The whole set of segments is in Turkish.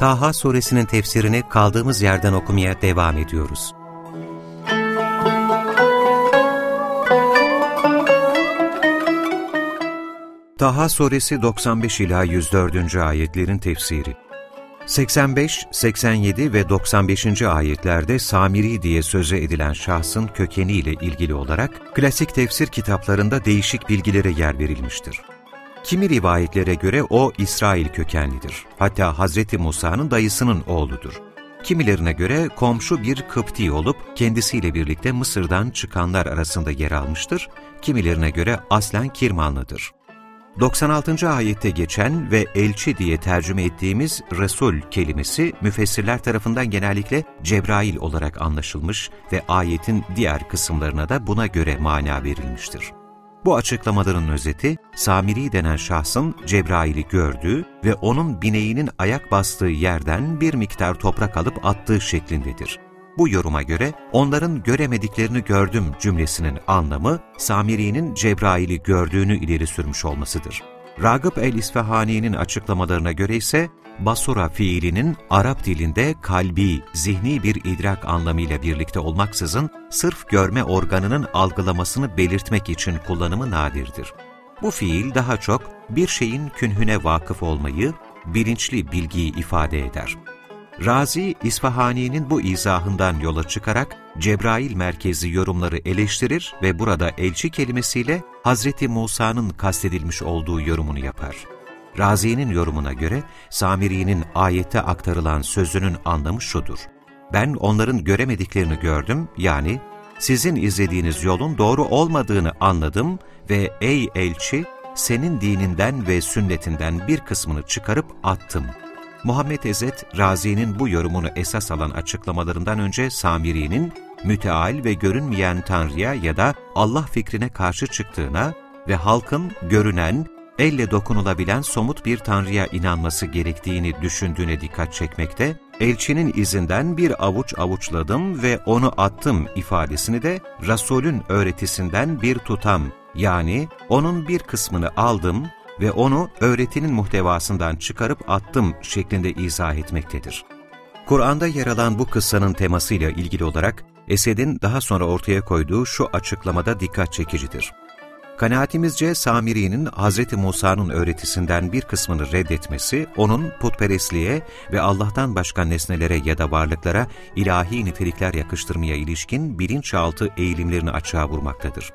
Taha suresinin tefsirini kaldığımız yerden okumaya devam ediyoruz. Taha suresi 95 ila 104. ayetlerin tefsiri 85, 87 ve 95. ayetlerde Samiri diye söze edilen şahsın kökeniyle ilgili olarak klasik tefsir kitaplarında değişik bilgilere yer verilmiştir. Kimi rivayetlere göre o İsrail kökenlidir. Hatta Hazreti Musa'nın dayısının oğludur. Kimilerine göre komşu bir Kıpti olup kendisiyle birlikte Mısır'dan çıkanlar arasında yer almıştır. Kimilerine göre aslen Kirmanlıdır. 96. ayette geçen ve elçi diye tercüme ettiğimiz Resul kelimesi müfessirler tarafından genellikle Cebrail olarak anlaşılmış ve ayetin diğer kısımlarına da buna göre mana verilmiştir. Bu açıklamaların özeti, Samiri denen şahsın Cebrail'i gördüğü ve onun bineğinin ayak bastığı yerden bir miktar toprak alıp attığı şeklindedir. Bu yoruma göre onların göremediklerini gördüm cümlesinin anlamı Samiri'nin Cebrail'i gördüğünü ileri sürmüş olmasıdır. Ragıp el-İsfahani'nin açıklamalarına göre ise basura fiilinin Arap dilinde kalbi, zihni bir idrak anlamıyla birlikte olmaksızın sırf görme organının algılamasını belirtmek için kullanımı nadirdir. Bu fiil daha çok bir şeyin künhüne vakıf olmayı, bilinçli bilgiyi ifade eder. Razi, İsfahani'nin bu izahından yola çıkarak Cebrail merkezi yorumları eleştirir ve burada elçi kelimesiyle Hazreti Musa'nın kastedilmiş olduğu yorumunu yapar. Razi'nin yorumuna göre Samiri'nin ayette aktarılan sözünün anlamı şudur. Ben onların göremediklerini gördüm, yani sizin izlediğiniz yolun doğru olmadığını anladım ve ey elçi, senin dininden ve sünnetinden bir kısmını çıkarıp attım. Muhammed Ezet, Razi'nin bu yorumunu esas alan açıklamalarından önce Samiri'nin müteal ve görünmeyen Tanrı'ya ya da Allah fikrine karşı çıktığına ve halkın görünen, elle dokunulabilen somut bir Tanrı'ya inanması gerektiğini düşündüğüne dikkat çekmekte, elçinin izinden bir avuç avuçladım ve onu attım ifadesini de Rasul'ün öğretisinden bir tutam yani onun bir kısmını aldım ve onu öğretinin muhtevasından çıkarıp attım şeklinde izah etmektedir. Kur'an'da yer alan bu kıssanın temasıyla ilgili olarak Esed'in daha sonra ortaya koyduğu şu açıklamada dikkat çekicidir. Kanaatimizce Samiri'nin Hz. Musa'nın öğretisinden bir kısmını reddetmesi, onun putperestliğe ve Allah'tan başka nesnelere ya da varlıklara ilahi nitelikler yakıştırmaya ilişkin bilinçaltı eğilimlerini açığa vurmaktadır.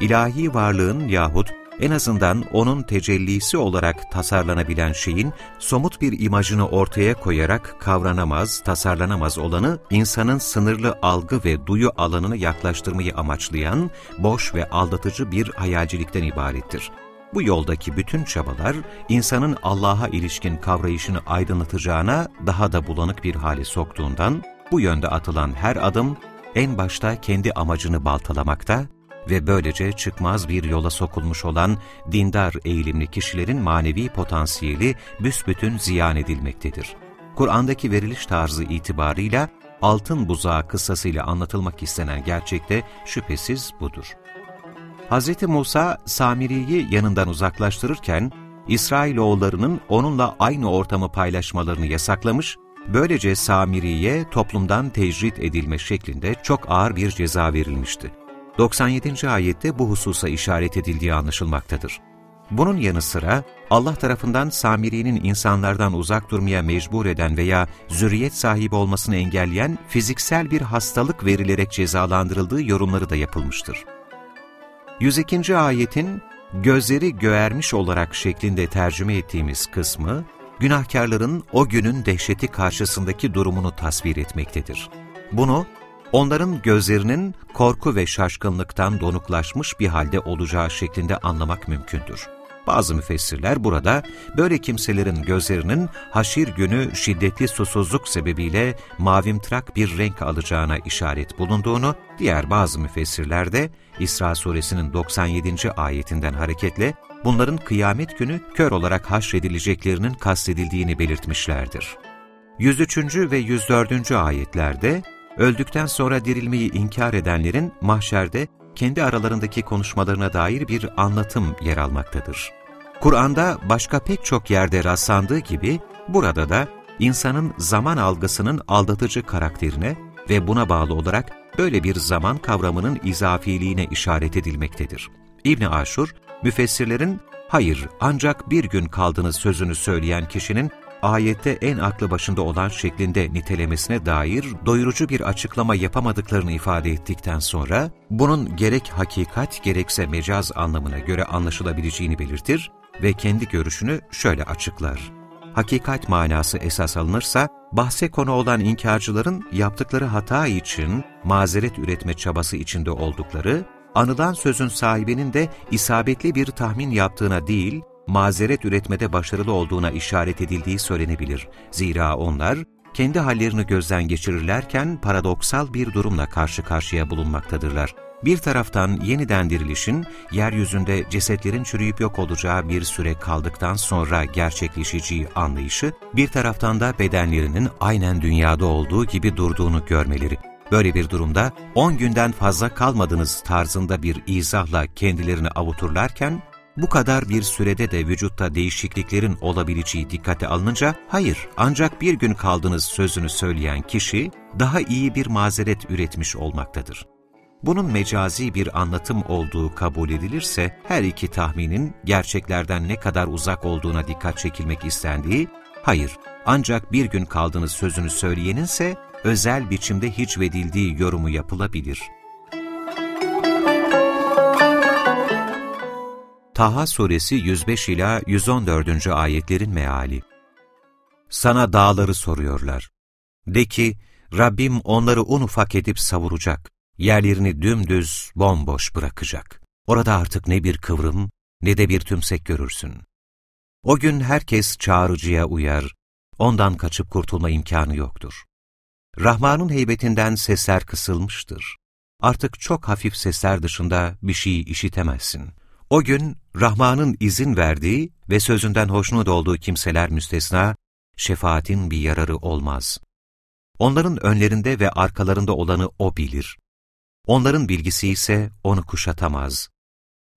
İlahi varlığın yahut en azından onun tecellisi olarak tasarlanabilen şeyin somut bir imajını ortaya koyarak kavranamaz, tasarlanamaz olanı insanın sınırlı algı ve duyu alanını yaklaştırmayı amaçlayan boş ve aldatıcı bir hayalcilikten ibarettir. Bu yoldaki bütün çabalar insanın Allah'a ilişkin kavrayışını aydınlatacağına daha da bulanık bir hale soktuğundan bu yönde atılan her adım en başta kendi amacını baltalamakta ve böylece çıkmaz bir yola sokulmuş olan dindar eğilimli kişilerin manevi potansiyeli büsbütün ziyan edilmektedir. Kur'an'daki veriliş tarzı itibarıyla altın buzağı kıssasıyla anlatılmak istenen gerçekte şüphesiz budur. Hz. Musa, Samiri'yi yanından uzaklaştırırken, İsrailoğullarının onunla aynı ortamı paylaşmalarını yasaklamış, böylece Samiri'ye toplumdan tecrit edilme şeklinde çok ağır bir ceza verilmişti. 97. ayette bu hususa işaret edildiği anlaşılmaktadır. Bunun yanı sıra Allah tarafından Samiri'nin insanlardan uzak durmaya mecbur eden veya zürriyet sahibi olmasını engelleyen fiziksel bir hastalık verilerek cezalandırıldığı yorumları da yapılmıştır. 102. ayetin gözleri göermiş olarak şeklinde tercüme ettiğimiz kısmı, günahkarların o günün dehşeti karşısındaki durumunu tasvir etmektedir. Bunu onların gözlerinin korku ve şaşkınlıktan donuklaşmış bir halde olacağı şeklinde anlamak mümkündür. Bazı müfessirler burada böyle kimselerin gözlerinin haşir günü şiddetli susuzluk sebebiyle mavimtrak bir renk alacağına işaret bulunduğunu, diğer bazı müfessirler de İsra suresinin 97. ayetinden hareketle bunların kıyamet günü kör olarak haşredileceklerinin kastedildiğini belirtmişlerdir. 103. ve 104. ayetlerde öldükten sonra dirilmeyi inkar edenlerin mahşerde kendi aralarındaki konuşmalarına dair bir anlatım yer almaktadır. Kur'an'da başka pek çok yerde rastlandığı gibi burada da insanın zaman algısının aldatıcı karakterine ve buna bağlı olarak böyle bir zaman kavramının izafiliğine işaret edilmektedir. İbn Aşur, müfessirlerin hayır ancak bir gün kaldınız sözünü söyleyen kişinin ayette en aklı başında olan şeklinde nitelemesine dair doyurucu bir açıklama yapamadıklarını ifade ettikten sonra, bunun gerek hakikat gerekse mecaz anlamına göre anlaşılabileceğini belirtir ve kendi görüşünü şöyle açıklar. Hakikat manası esas alınırsa, bahse konu olan inkarcıların yaptıkları hata için mazeret üretme çabası içinde oldukları, anılan sözün sahibinin de isabetli bir tahmin yaptığına değil, mazeret üretmede başarılı olduğuna işaret edildiği söylenebilir. Zira onlar, kendi hallerini gözden geçirirlerken paradoksal bir durumla karşı karşıya bulunmaktadırlar. Bir taraftan yeniden dirilişin, yeryüzünde cesetlerin çürüyüp yok olacağı bir süre kaldıktan sonra gerçekleşeceği anlayışı, bir taraftan da bedenlerinin aynen dünyada olduğu gibi durduğunu görmeleri. Böyle bir durumda 10 günden fazla kalmadınız tarzında bir izahla kendilerini avuturlarken, bu kadar bir sürede de vücutta değişikliklerin olabileceği dikkate alınınca, hayır ancak bir gün kaldınız sözünü söyleyen kişi daha iyi bir mazeret üretmiş olmaktadır. Bunun mecazi bir anlatım olduğu kabul edilirse, her iki tahminin gerçeklerden ne kadar uzak olduğuna dikkat çekilmek istendiği, hayır ancak bir gün kaldınız sözünü söyleyeninse, özel biçimde hiç vedildiği yorumu yapılabilir. Taha Suresi 105 ila 114. ayetlerin meali. Sana dağları soruyorlar. De ki, Rabbim onları un ufak edip savuracak, yerlerini dümdüz, bomboş bırakacak. Orada artık ne bir kıvrım, ne de bir tümsek görürsün. O gün herkes çağrıcıya uyar, ondan kaçıp kurtulma imkanı yoktur. Rahman'ın heybetinden sesler kısılmıştır. Artık çok hafif sesler dışında bir şey işitemezsin. O gün Rahman'ın izin verdiği ve sözünden hoşnut olduğu kimseler müstesna, şefaatin bir yararı olmaz. Onların önlerinde ve arkalarında olanı O bilir. Onların bilgisi ise onu kuşatamaz.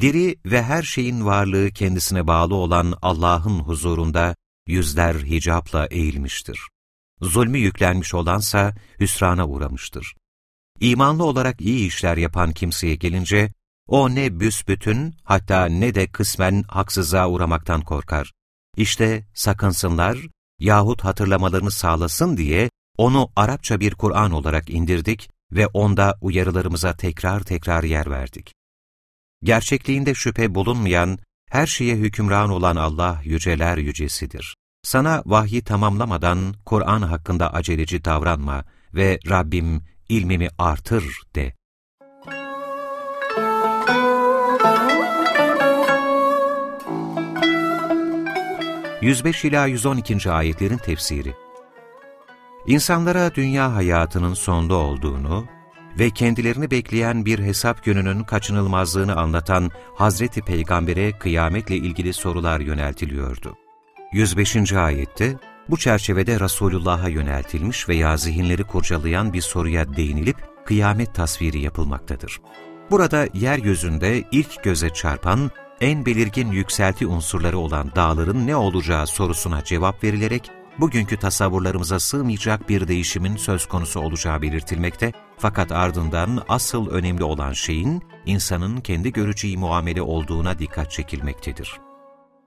Diri ve her şeyin varlığı kendisine bağlı olan Allah'ın huzurunda yüzler hicapla eğilmiştir. Zulmü yüklenmiş olansa hüsrana uğramıştır. İmanlı olarak iyi işler yapan kimseye gelince, o ne büsbütün hatta ne de kısmen haksızlığa uğramaktan korkar. İşte sakınsınlar yahut hatırlamalarını sağlasın diye onu Arapça bir Kur'an olarak indirdik ve onda uyarılarımıza tekrar tekrar yer verdik. Gerçekliğinde şüphe bulunmayan, her şeye hükümran olan Allah yüceler yücesidir. Sana vahyi tamamlamadan Kur'an hakkında aceleci davranma ve Rabbim ilmimi artır de. 105 ila 112. ayetlerin tefsiri. İnsanlara dünya hayatının sonda olduğunu ve kendilerini bekleyen bir hesap gününün kaçınılmazlığını anlatan Hazreti Peygamber'e kıyametle ilgili sorular yöneltiliyordu. 105. ayette bu çerçevede Resulullah'a yöneltilmiş veya zihinleri kurcalayan bir soruya değinilip kıyamet tasviri yapılmaktadır. Burada yeryüzünde ilk göze çarpan en belirgin yükselti unsurları olan dağların ne olacağı sorusuna cevap verilerek, bugünkü tasavvurlarımıza sığmayacak bir değişimin söz konusu olacağı belirtilmekte, fakat ardından asıl önemli olan şeyin, insanın kendi göreceği muamele olduğuna dikkat çekilmektedir.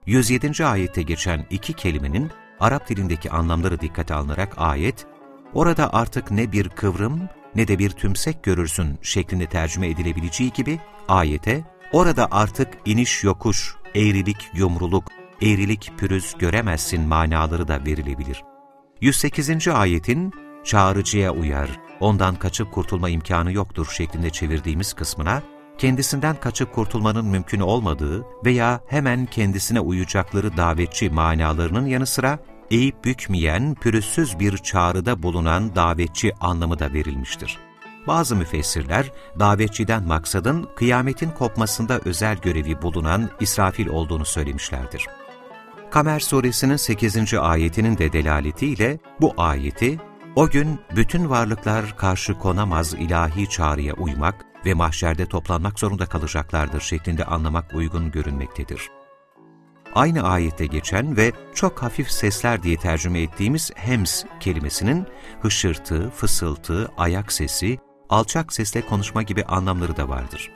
107. ayette geçen iki kelimenin Arap dilindeki anlamları dikkate alınarak ayet, orada artık ne bir kıvrım ne de bir tümsek görürsün şeklinde tercüme edilebileceği gibi ayete Orada artık iniş yokuş, eğrilik yumruluk, eğrilik pürüz göremezsin manaları da verilebilir. 108. ayetin çağrıcıya uyar, ondan kaçıp kurtulma imkanı yoktur şeklinde çevirdiğimiz kısmına, kendisinden kaçıp kurtulmanın mümkün olmadığı veya hemen kendisine uyacakları davetçi manalarının yanı sıra eğip bükmeyen, pürüzsüz bir çağrıda bulunan davetçi anlamı da verilmiştir. Bazı müfessirler, davetçiden maksadın kıyametin kopmasında özel görevi bulunan İsrafil olduğunu söylemişlerdir. Kamer suresinin 8. ayetinin de delaletiyle bu ayeti, o gün bütün varlıklar karşı konamaz ilahi çağrıya uymak ve mahşerde toplanmak zorunda kalacaklardır şeklinde anlamak uygun görünmektedir. Aynı ayette geçen ve çok hafif sesler diye tercüme ettiğimiz hems kelimesinin hışırtı, fısıltı, ayak sesi, alçak sesle konuşma gibi anlamları da vardır.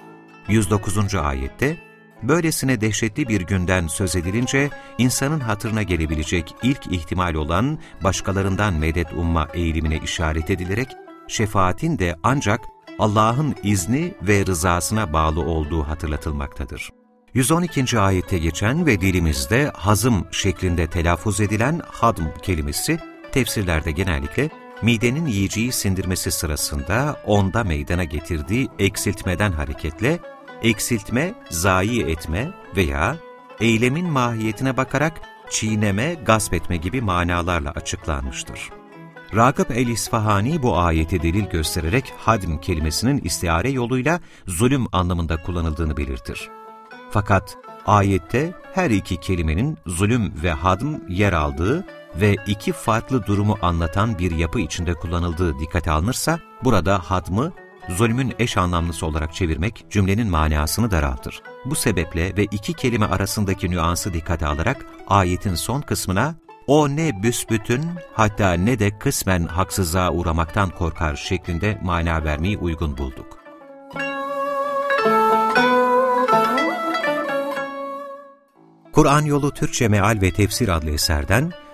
109. ayette, böylesine dehşetli bir günden söz edilince, insanın hatırına gelebilecek ilk ihtimal olan başkalarından medet umma eğilimine işaret edilerek, şefaatin de ancak Allah'ın izni ve rızasına bağlı olduğu hatırlatılmaktadır. 112. ayette geçen ve dilimizde hazım şeklinde telaffuz edilen hadm kelimesi, tefsirlerde genellikle midenin yiyeceği sindirmesi sırasında onda meydana getirdiği eksiltmeden hareketle, eksiltme, zayi etme veya eylemin mahiyetine bakarak çiğneme, gasp etme gibi manalarla açıklanmıştır. Ragıp el-İsfahani bu ayeti delil göstererek hadm kelimesinin istiare yoluyla zulüm anlamında kullanıldığını belirtir. Fakat ayette her iki kelimenin zulüm ve hadm yer aldığı ve iki farklı durumu anlatan bir yapı içinde kullanıldığı dikkate alınırsa, burada hadmı zulmün eş anlamlısı olarak çevirmek cümlenin manasını daraltır. Bu sebeple ve iki kelime arasındaki nüansı dikkate alarak ayetin son kısmına o ne büsbütün hatta ne de kısmen haksızlığa uğramaktan korkar şeklinde mana vermeyi uygun bulduk. Kur'an Yolu Türkçe Meal ve Tefsir adlı eserden